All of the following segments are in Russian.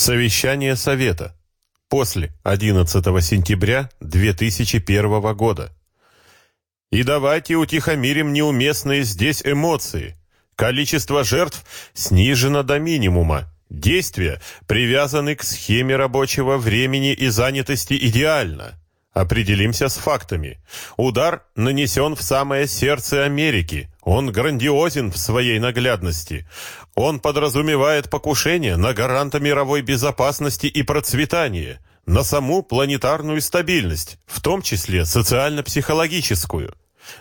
Совещание Совета. После 11 сентября 2001 года. И давайте утихомирим неуместные здесь эмоции. Количество жертв снижено до минимума. Действия привязаны к схеме рабочего времени и занятости идеально. Определимся с фактами. Удар нанесен в самое сердце Америки. Он грандиозен в своей наглядности. Он подразумевает покушение на гаранта мировой безопасности и процветания, на саму планетарную стабильность, в том числе социально-психологическую.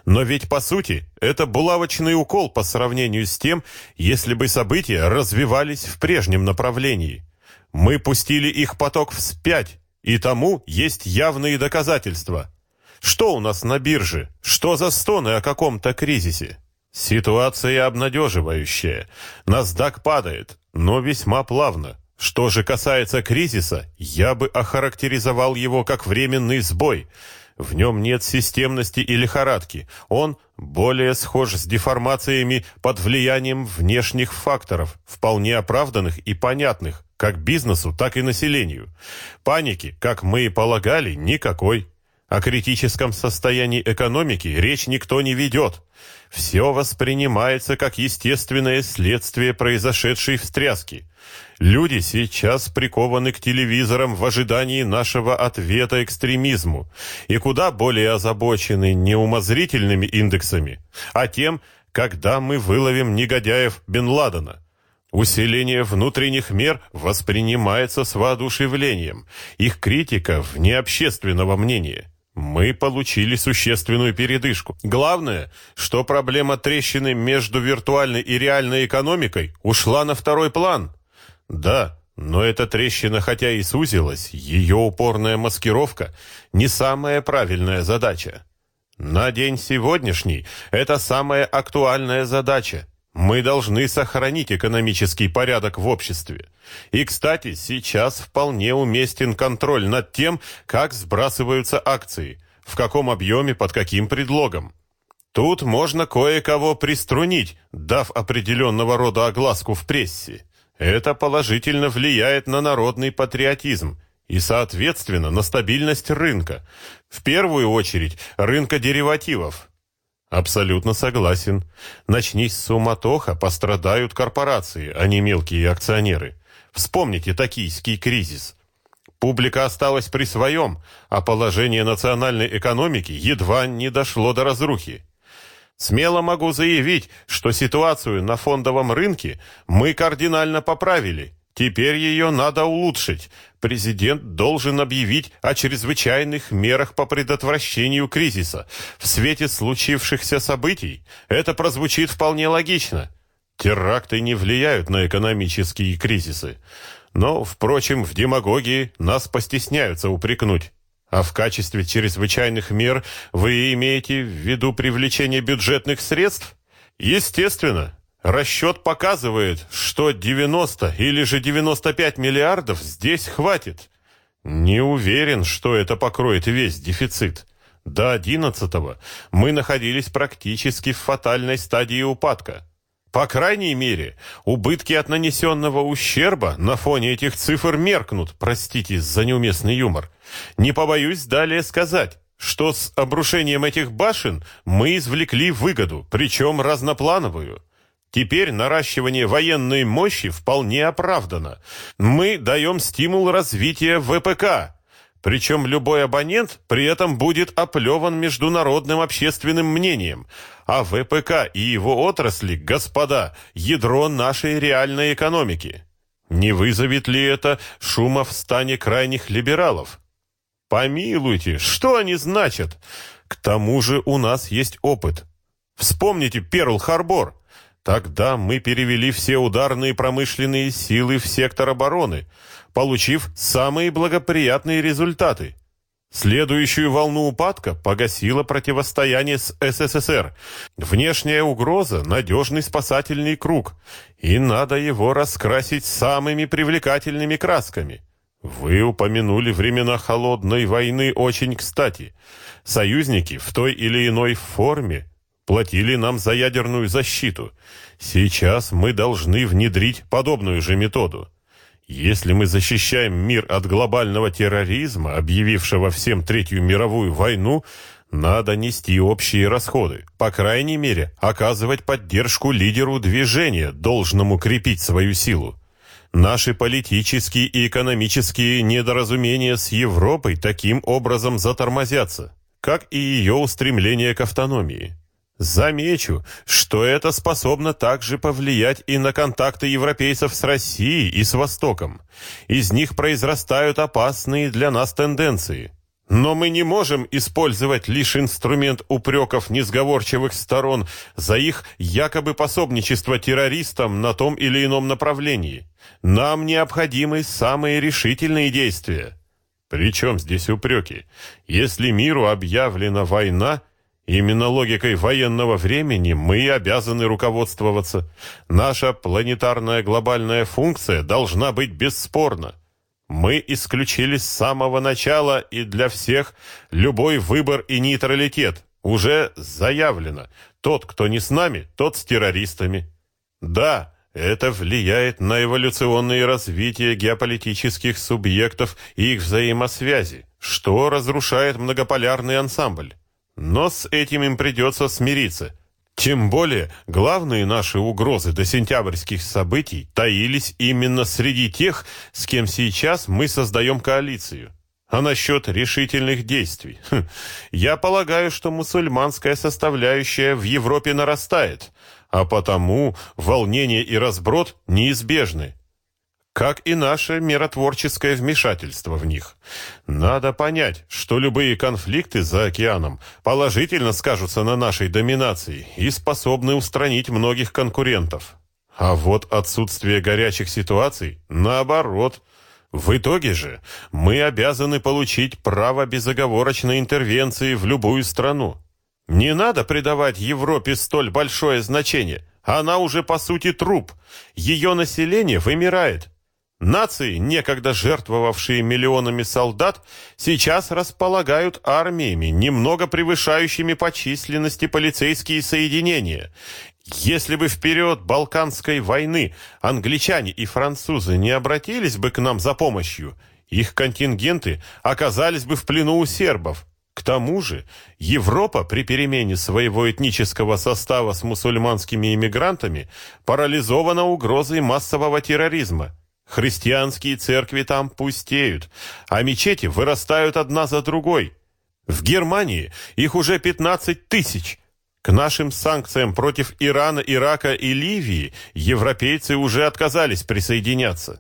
Но ведь, по сути, это булавочный укол по сравнению с тем, если бы события развивались в прежнем направлении. Мы пустили их поток вспять, и тому есть явные доказательства. Что у нас на бирже? Что за стоны о каком-то кризисе? Ситуация обнадеживающая. NASDAQ падает, но весьма плавно. Что же касается кризиса, я бы охарактеризовал его как временный сбой. В нем нет системности и лихорадки. Он более схож с деформациями под влиянием внешних факторов, вполне оправданных и понятных, как бизнесу, так и населению. Паники, как мы и полагали, никакой. О критическом состоянии экономики речь никто не ведет. Все воспринимается как естественное следствие произошедшей встряски. Люди сейчас прикованы к телевизорам в ожидании нашего ответа экстремизму и куда более озабочены не умозрительными индексами, а тем, когда мы выловим негодяев Бен Ладена. Усиление внутренних мер воспринимается с воодушевлением, их критика вне общественного мнения. Мы получили существенную передышку. Главное, что проблема трещины между виртуальной и реальной экономикой ушла на второй план. Да, но эта трещина, хотя и сузилась, ее упорная маскировка не самая правильная задача. На день сегодняшний это самая актуальная задача. Мы должны сохранить экономический порядок в обществе. И, кстати, сейчас вполне уместен контроль над тем, как сбрасываются акции, в каком объеме, под каким предлогом. Тут можно кое-кого приструнить, дав определенного рода огласку в прессе. Это положительно влияет на народный патриотизм и, соответственно, на стабильность рынка. В первую очередь, рынка деривативов, Абсолютно согласен. Начнись суматоха, пострадают корпорации, а не мелкие акционеры. Вспомните токийский кризис. Публика осталась при своем, а положение национальной экономики едва не дошло до разрухи. Смело могу заявить, что ситуацию на фондовом рынке мы кардинально поправили – Теперь ее надо улучшить. Президент должен объявить о чрезвычайных мерах по предотвращению кризиса. В свете случившихся событий это прозвучит вполне логично. Теракты не влияют на экономические кризисы. Но, впрочем, в демагогии нас постесняются упрекнуть. А в качестве чрезвычайных мер вы имеете в виду привлечение бюджетных средств? Естественно, Расчет показывает, что 90 или же 95 миллиардов здесь хватит. Не уверен, что это покроет весь дефицит. До 11 мы находились практически в фатальной стадии упадка. По крайней мере, убытки от нанесенного ущерба на фоне этих цифр меркнут, простите за неуместный юмор. Не побоюсь далее сказать, что с обрушением этих башен мы извлекли выгоду, причем разноплановую. Теперь наращивание военной мощи вполне оправдано. Мы даем стимул развития ВПК. Причем любой абонент при этом будет оплеван международным общественным мнением. А ВПК и его отрасли, господа, ядро нашей реальной экономики. Не вызовет ли это шума в стане крайних либералов? Помилуйте, что они значат? К тому же у нас есть опыт. Вспомните Перл-Харбор. Тогда мы перевели все ударные промышленные силы в сектор обороны, получив самые благоприятные результаты. Следующую волну упадка погасило противостояние с СССР. Внешняя угроза – надежный спасательный круг, и надо его раскрасить самыми привлекательными красками. Вы упомянули времена холодной войны очень кстати. Союзники в той или иной форме платили нам за ядерную защиту. Сейчас мы должны внедрить подобную же методу. Если мы защищаем мир от глобального терроризма, объявившего всем Третью мировую войну, надо нести общие расходы. По крайней мере, оказывать поддержку лидеру движения, должному крепить свою силу. Наши политические и экономические недоразумения с Европой таким образом затормозятся, как и ее устремление к автономии. Замечу, что это способно также повлиять и на контакты европейцев с Россией и с Востоком. Из них произрастают опасные для нас тенденции. Но мы не можем использовать лишь инструмент упреков несговорчивых сторон за их якобы пособничество террористам на том или ином направлении. Нам необходимы самые решительные действия. Причем здесь упреки? Если миру объявлена война, Именно логикой военного времени мы обязаны руководствоваться. Наша планетарная глобальная функция должна быть бесспорна. Мы исключили с самого начала и для всех любой выбор и нейтралитет. Уже заявлено. Тот, кто не с нами, тот с террористами. Да, это влияет на эволюционное развитие геополитических субъектов и их взаимосвязи, что разрушает многополярный ансамбль. Но с этим им придется смириться. Тем более, главные наши угрозы до сентябрьских событий таились именно среди тех, с кем сейчас мы создаем коалицию. А насчет решительных действий? Хм, я полагаю, что мусульманская составляющая в Европе нарастает, а потому волнение и разброд неизбежны как и наше миротворческое вмешательство в них. Надо понять, что любые конфликты за океаном положительно скажутся на нашей доминации и способны устранить многих конкурентов. А вот отсутствие горячих ситуаций, наоборот. В итоге же мы обязаны получить право безоговорочной интервенции в любую страну. Не надо придавать Европе столь большое значение. Она уже по сути труп. Ее население вымирает. Нации, некогда жертвовавшие миллионами солдат, сейчас располагают армиями, немного превышающими по численности полицейские соединения. Если бы в период Балканской войны англичане и французы не обратились бы к нам за помощью, их контингенты оказались бы в плену у сербов. К тому же Европа при перемене своего этнического состава с мусульманскими иммигрантами парализована угрозой массового терроризма. Христианские церкви там пустеют, а мечети вырастают одна за другой. В Германии их уже 15 тысяч. К нашим санкциям против Ирана, Ирака и Ливии европейцы уже отказались присоединяться.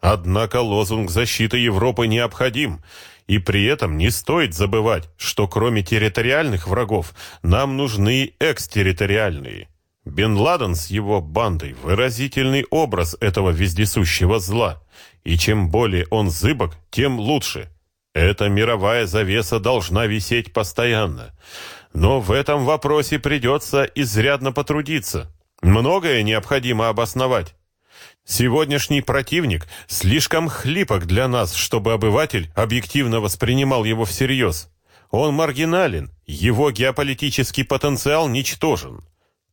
Однако лозунг защиты Европы необходим, и при этом не стоит забывать, что кроме территориальных врагов нам нужны экстерриториальные. Бен Ладен с его бандой – выразительный образ этого вездесущего зла. И чем более он зыбок, тем лучше. Эта мировая завеса должна висеть постоянно. Но в этом вопросе придется изрядно потрудиться. Многое необходимо обосновать. Сегодняшний противник слишком хлипок для нас, чтобы обыватель объективно воспринимал его всерьез. Он маргинален, его геополитический потенциал ничтожен.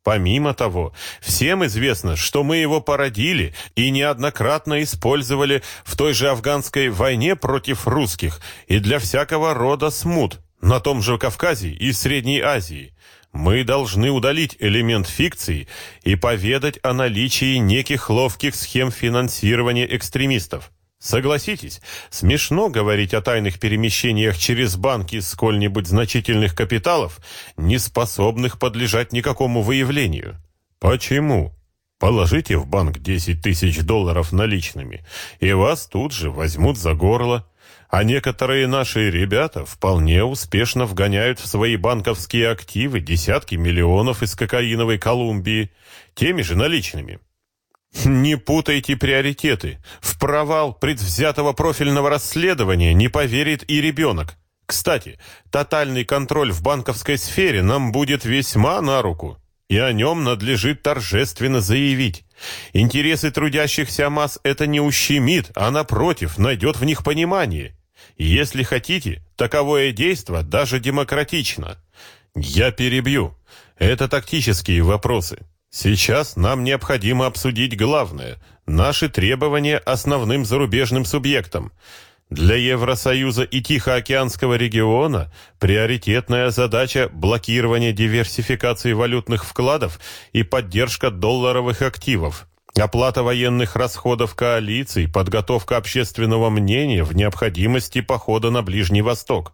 Помимо того, всем известно, что мы его породили и неоднократно использовали в той же афганской войне против русских и для всякого рода смут на том же Кавказе и Средней Азии. Мы должны удалить элемент фикции и поведать о наличии неких ловких схем финансирования экстремистов. Согласитесь, смешно говорить о тайных перемещениях через банки сколь-нибудь значительных капиталов, не способных подлежать никакому выявлению. Почему? Положите в банк 10 тысяч долларов наличными, и вас тут же возьмут за горло. А некоторые наши ребята вполне успешно вгоняют в свои банковские активы десятки миллионов из кокаиновой Колумбии, теми же наличными. Не путайте приоритеты. В провал предвзятого профильного расследования не поверит и ребенок. Кстати, тотальный контроль в банковской сфере нам будет весьма на руку, и о нем надлежит торжественно заявить. Интересы трудящихся масс это не ущемит, а напротив, найдет в них понимание. Если хотите, таковое действо даже демократично. Я перебью. Это тактические вопросы. Сейчас нам необходимо обсудить главное – наши требования основным зарубежным субъектам. Для Евросоюза и Тихоокеанского региона приоритетная задача – блокирование диверсификации валютных вкладов и поддержка долларовых активов. Оплата военных расходов коалиций, подготовка общественного мнения в необходимости похода на Ближний Восток.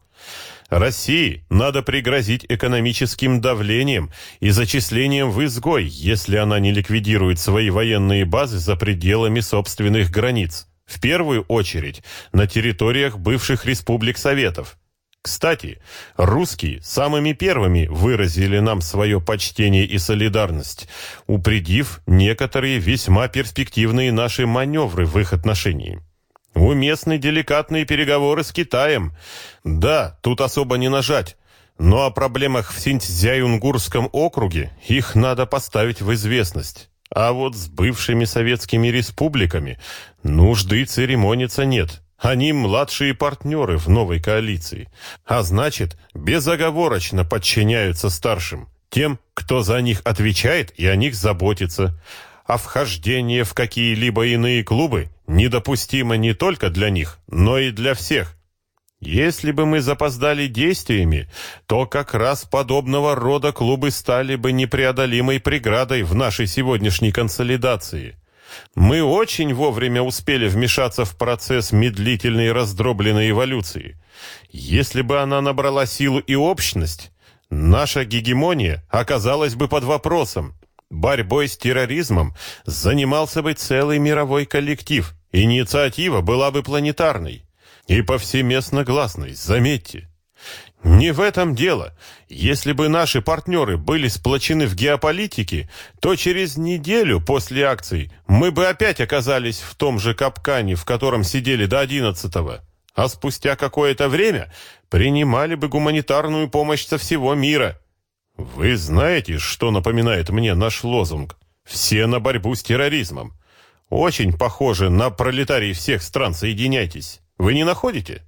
России надо пригрозить экономическим давлением и зачислением в изгой, если она не ликвидирует свои военные базы за пределами собственных границ. В первую очередь на территориях бывших республик Советов. Кстати, русские самыми первыми выразили нам свое почтение и солидарность, упредив некоторые весьма перспективные наши маневры в их отношении. Уместны деликатные переговоры с Китаем. Да, тут особо не нажать. Но о проблемах в Синьцзяюнгурском округе их надо поставить в известность. А вот с бывшими советскими республиками нужды церемониться нет. Они младшие партнеры в новой коалиции. А значит, безоговорочно подчиняются старшим. Тем, кто за них отвечает и о них заботится а вхождение в какие-либо иные клубы недопустимо не только для них, но и для всех. Если бы мы запоздали действиями, то как раз подобного рода клубы стали бы непреодолимой преградой в нашей сегодняшней консолидации. Мы очень вовремя успели вмешаться в процесс медлительной раздробленной эволюции. Если бы она набрала силу и общность, наша гегемония оказалась бы под вопросом. Борьбой с терроризмом занимался бы целый мировой коллектив. Инициатива была бы планетарной и повсеместно гласной, заметьте. Не в этом дело. Если бы наши партнеры были сплочены в геополитике, то через неделю после акций мы бы опять оказались в том же капкане, в котором сидели до одиннадцатого. А спустя какое-то время принимали бы гуманитарную помощь со всего мира. Вы знаете, что напоминает мне наш лозунг? Все на борьбу с терроризмом. Очень похоже на пролетарий всех стран «Соединяйтесь». Вы не находите?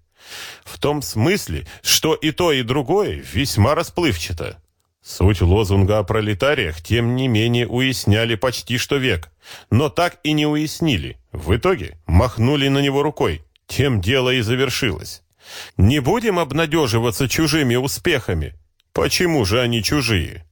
В том смысле, что и то, и другое весьма расплывчато. Суть лозунга о пролетариях, тем не менее, уясняли почти что век. Но так и не уяснили. В итоге махнули на него рукой. Тем дело и завершилось. Не будем обнадеживаться чужими успехами. Почему же они чужие?